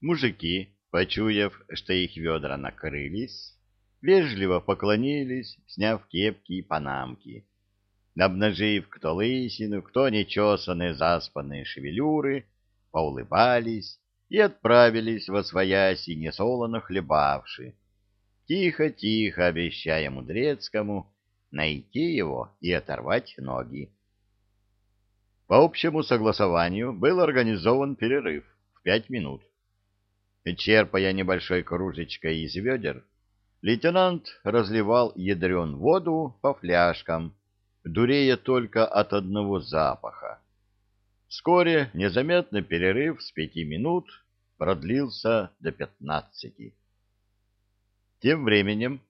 Мужики, почуяв, что их ведра накрылись, вежливо поклонились, сняв кепки и панамки. Обнажив кто лысину, кто нечесанные заспанные шевелюры, поулыбались и отправились во свояси несолоно хлебавши, тихо-тихо обещая Мудрецкому найти его и оторвать ноги. По общему согласованию был организован перерыв в пять минут. Черпая небольшой кружечкой из ведер, лейтенант разливал ядрен воду по фляжкам, дурея только от одного запаха. Вскоре незаметно перерыв с пяти минут продлился до пятнадцати. Тем временем,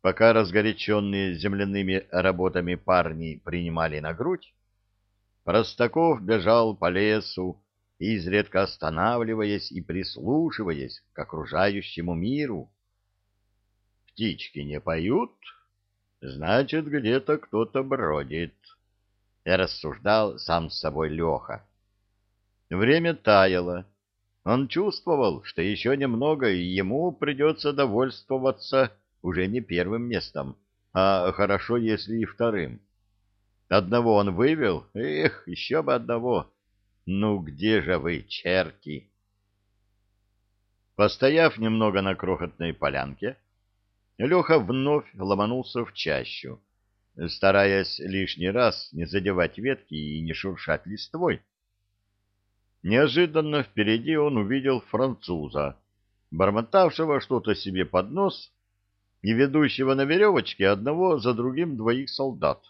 пока разгоряченные земляными работами парни принимали на грудь, Простаков бежал по лесу, изредка останавливаясь и прислушиваясь к окружающему миру. Птички не поют, значит, где-то кто-то бродит, — рассуждал сам с собой Леха. Время таяло. Он чувствовал, что еще немного, и ему придется довольствоваться уже не первым местом, а хорошо, если и вторым. Одного он вывел, эх, еще бы одного. Ну где же вы, черти? Постояв немного на крохотной полянке, Леха вновь ломанулся в чащу, стараясь лишний раз не задевать ветки и не шуршать листвой. Неожиданно впереди он увидел француза, бормотавшего что-то себе под нос и ведущего на веревочке одного за другим двоих солдат.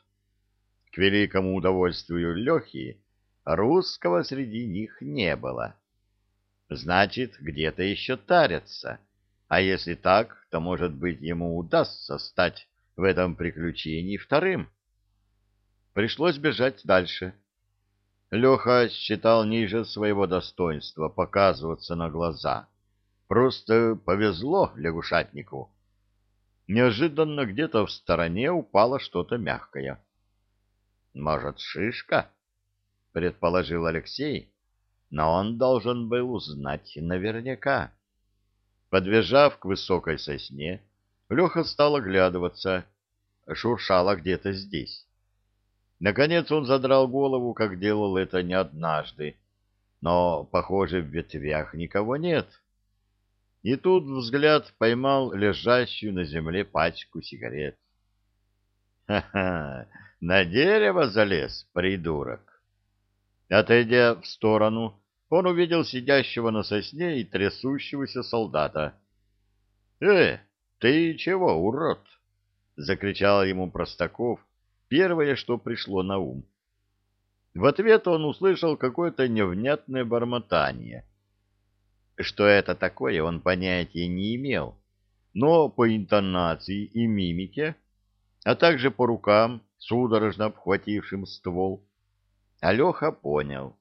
К великому удовольствию Лехи русского среди них не было. Значит, где-то еще тарятся, а если так, то, может быть, ему удастся стать в этом приключении вторым. Пришлось бежать дальше. Леха считал ниже своего достоинства показываться на глаза. Просто повезло лягушатнику. Неожиданно где-то в стороне упало что-то мягкое. «Может, шишка?» — предположил Алексей, но он должен был узнать наверняка. Подбежав к высокой сосне, Леха стал оглядываться. Шуршало где-то здесь. Наконец он задрал голову, как делал это не однажды. Но, похоже, в ветвях никого нет. И тут взгляд поймал лежащую на земле пачку сигарет. «Ха-ха! На дерево залез, придурок!» Отойдя в сторону, он увидел сидящего на сосне и трясущегося солдата. «Э, ты чего, урод?» — закричал ему Простаков, первое, что пришло на ум. В ответ он услышал какое-то невнятное бормотание. Что это такое, он понятия не имел, но по интонации и мимике, а также по рукам, судорожно обхватившим ствол, Алеха понял.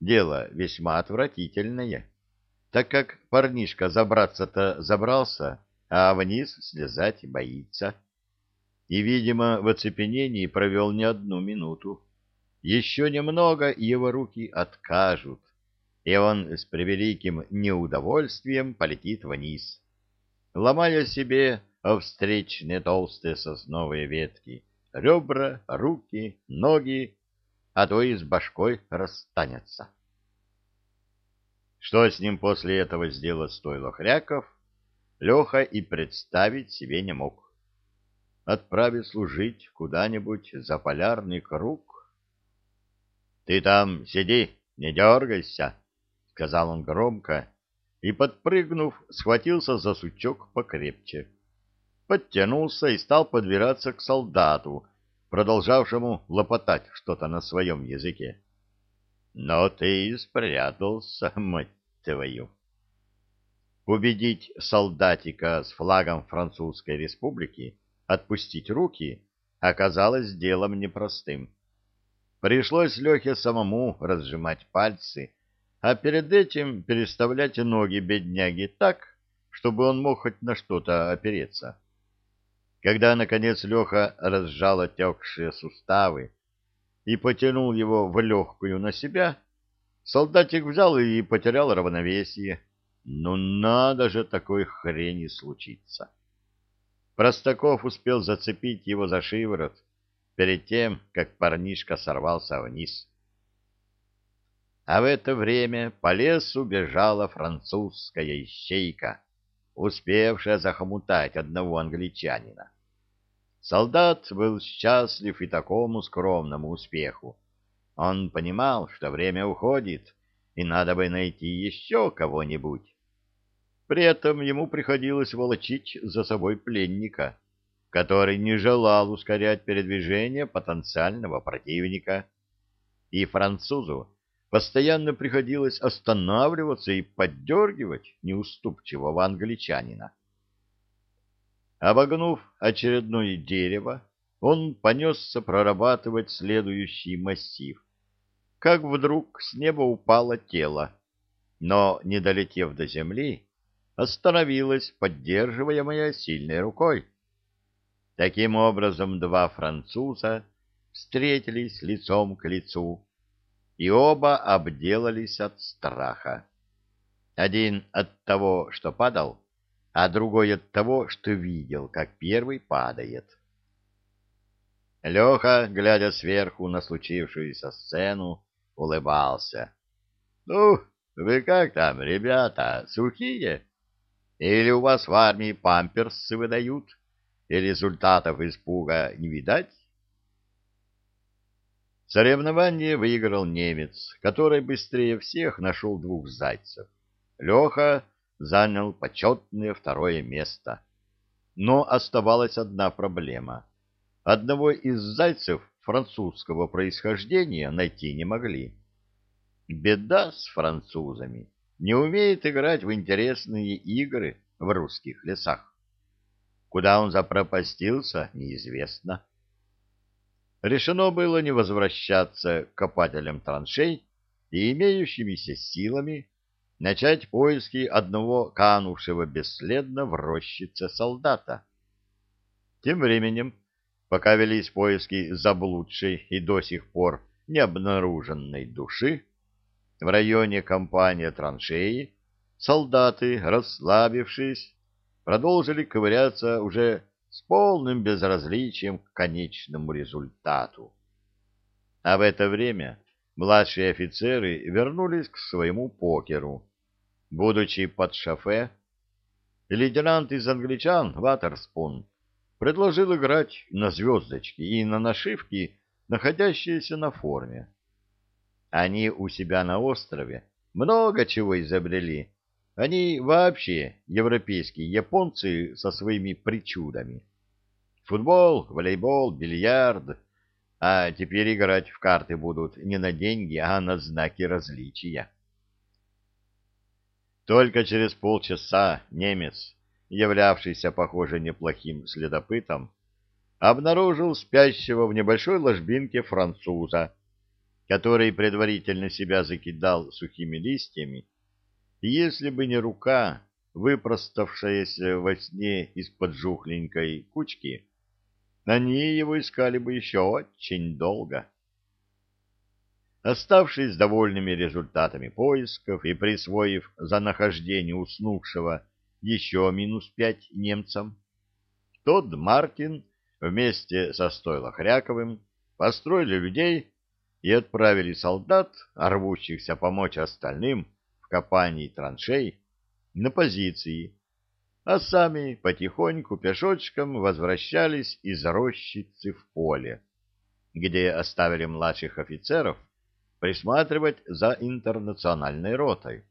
Дело весьма отвратительное, так как парнишка забраться-то забрался, а вниз слезать боится. И, видимо, в оцепенении провел не одну минуту. Еще немного, и его руки откажут, и он с превеликим неудовольствием полетит вниз, ломая себе о встречные толстые сосновые ветки, ребра, руки, ноги а то и с башкой расстанется. Что с ним после этого сделать стоило Хряков, Леха и представить себе не мог. Отправить служить куда-нибудь за полярный круг. — Ты там сиди, не дергайся, — сказал он громко, и, подпрыгнув, схватился за сучок покрепче. Подтянулся и стал подбираться к солдату, продолжавшему лопотать что-то на своем языке. Но ты спрятался, мать твою. Убедить солдатика с флагом Французской Республики отпустить руки оказалось делом непростым. Пришлось Лехе самому разжимать пальцы, а перед этим переставлять ноги бедняги так, чтобы он мог хоть на что-то опереться. Когда, наконец, Леха разжал отекшие суставы и потянул его в легкую на себя, солдатик взял и потерял равновесие. Ну надо же такой хрени случиться. Простаков успел зацепить его за шиворот перед тем, как парнишка сорвался вниз. А в это время по лесу бежала французская ищейка, успевшая захомутать одного англичанина. Солдат был счастлив и такому скромному успеху. Он понимал, что время уходит, и надо бы найти еще кого-нибудь. При этом ему приходилось волочить за собой пленника, который не желал ускорять передвижение потенциального противника. И французу постоянно приходилось останавливаться и поддергивать неуступчивого англичанина. Обогнув очередное дерево, он понесся прорабатывать следующий массив. Как вдруг с неба упало тело, но, не долетев до земли, остановилось, поддерживаемое сильной рукой. Таким образом, два француза встретились лицом к лицу, и оба обделались от страха. Один от того, что падал, а другой от того, что видел, как первый падает. Леха, глядя сверху на случившуюся сцену, улыбался. — Ну, вы как там, ребята, сухие? Или у вас в армии памперсы выдают, и результатов испуга не видать? Соревнование выиграл немец, который быстрее всех нашел двух зайцев. Леха занял почетное второе место. Но оставалась одна проблема. Одного из зайцев французского происхождения найти не могли. Беда с французами. Не умеет играть в интересные игры в русских лесах. Куда он запропастился, неизвестно решено было не возвращаться к копателям траншей и имеющимися силами начать поиски одного канувшего бесследно в рощице солдата. Тем временем, пока велись поиски заблудшей и до сих пор не обнаруженной души, в районе компания траншеи солдаты, расслабившись, продолжили ковыряться уже с полным безразличием к конечному результату. А в это время младшие офицеры вернулись к своему покеру. Будучи под шофе, лейтенант из англичан Ватерспун предложил играть на звездочки и на нашивки, находящиеся на форме. Они у себя на острове много чего изобрели, они вообще европейские японцы со своими причудами. Футбол, волейбол, бильярд. А теперь играть в карты будут не на деньги, а на знаки различия. Только через полчаса немец, являвшийся, похоже, неплохим следопытом, обнаружил спящего в небольшой ложбинке француза, который предварительно себя закидал сухими листьями если бы не рука, выпроставшаяся во сне из-под жухленькой кучки, они его искали бы еще очень долго. Оставшись довольными результатами поисков и присвоив за нахождение уснувшего еще минус пять немцам, тот Мартин вместе со Стойло-Хряковым построили людей и отправили солдат, рвущихся помочь остальным, копаний траншей на позиции, а сами потихоньку пешочком возвращались из рощицы в поле, где оставили младших офицеров присматривать за интернациональной ротой.